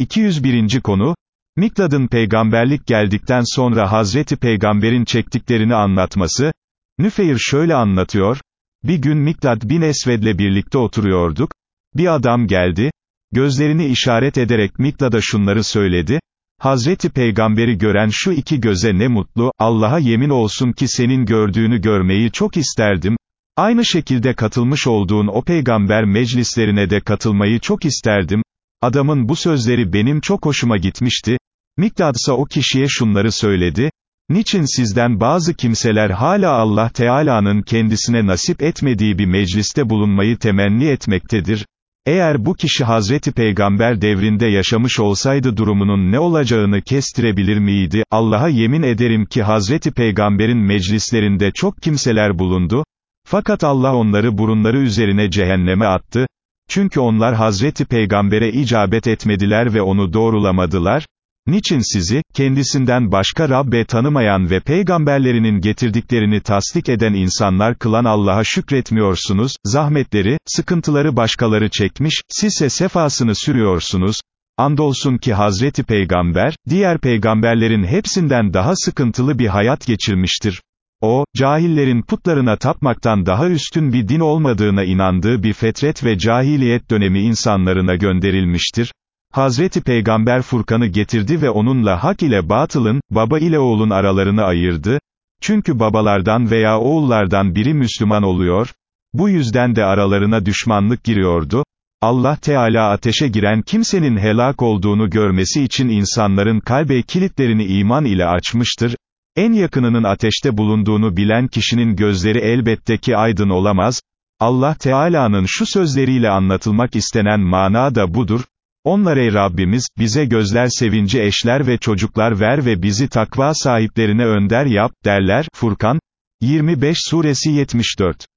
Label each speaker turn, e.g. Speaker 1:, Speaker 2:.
Speaker 1: 201. konu, Miklad'ın peygamberlik geldikten sonra Hazreti Peygamber'in çektiklerini anlatması, Nüfeyr şöyle anlatıyor, bir gün Miklad bin Esved'le birlikte oturuyorduk, bir adam geldi, gözlerini işaret ederek Miklad'a şunları söyledi, Hazreti Peygamberi gören şu iki göze ne mutlu, Allah'a yemin olsun ki senin gördüğünü görmeyi çok isterdim, aynı şekilde katılmış olduğun o peygamber meclislerine de katılmayı çok isterdim, adamın bu sözleri benim çok hoşuma gitmişti, Miklad ise o kişiye şunları söyledi, Niçin sizden bazı kimseler hala Allah Teala'nın kendisine nasip etmediği bir mecliste bulunmayı temenni etmektedir? Eğer bu kişi Hazreti Peygamber devrinde yaşamış olsaydı durumunun ne olacağını kestirebilir miydi? Allah'a yemin ederim ki Hazreti Peygamber'in meclislerinde çok kimseler bulundu, fakat Allah onları burunları üzerine cehenneme attı, çünkü onlar Hazreti Peygamber'e icabet etmediler ve onu doğrulamadılar, Niçin sizi, kendisinden başka Rabbe tanımayan ve peygamberlerinin getirdiklerini tasdik eden insanlar kılan Allah'a şükretmiyorsunuz, zahmetleri, sıkıntıları başkaları çekmiş, sizse sefasını sürüyorsunuz, Andolsun ki Hazreti Peygamber, diğer peygamberlerin hepsinden daha sıkıntılı bir hayat geçirmiştir. O, cahillerin putlarına tapmaktan daha üstün bir din olmadığına inandığı bir fetret ve cahiliyet dönemi insanlarına gönderilmiştir. Hazreti Peygamber Furkan'ı getirdi ve onunla hak ile batılın, baba ile oğlun aralarını ayırdı, çünkü babalardan veya oğullardan biri Müslüman oluyor, bu yüzden de aralarına düşmanlık giriyordu, Allah Teala ateşe giren kimsenin helak olduğunu görmesi için insanların kalbe kilitlerini iman ile açmıştır, en yakınının ateşte bulunduğunu bilen kişinin gözleri elbette ki aydın olamaz, Allah Teala'nın şu sözleriyle anlatılmak istenen mana da budur, onlar ey Rabbimiz, bize gözler sevinci eşler ve çocuklar ver ve bizi takva sahiplerine önder yap, derler, Furkan, 25 suresi 74.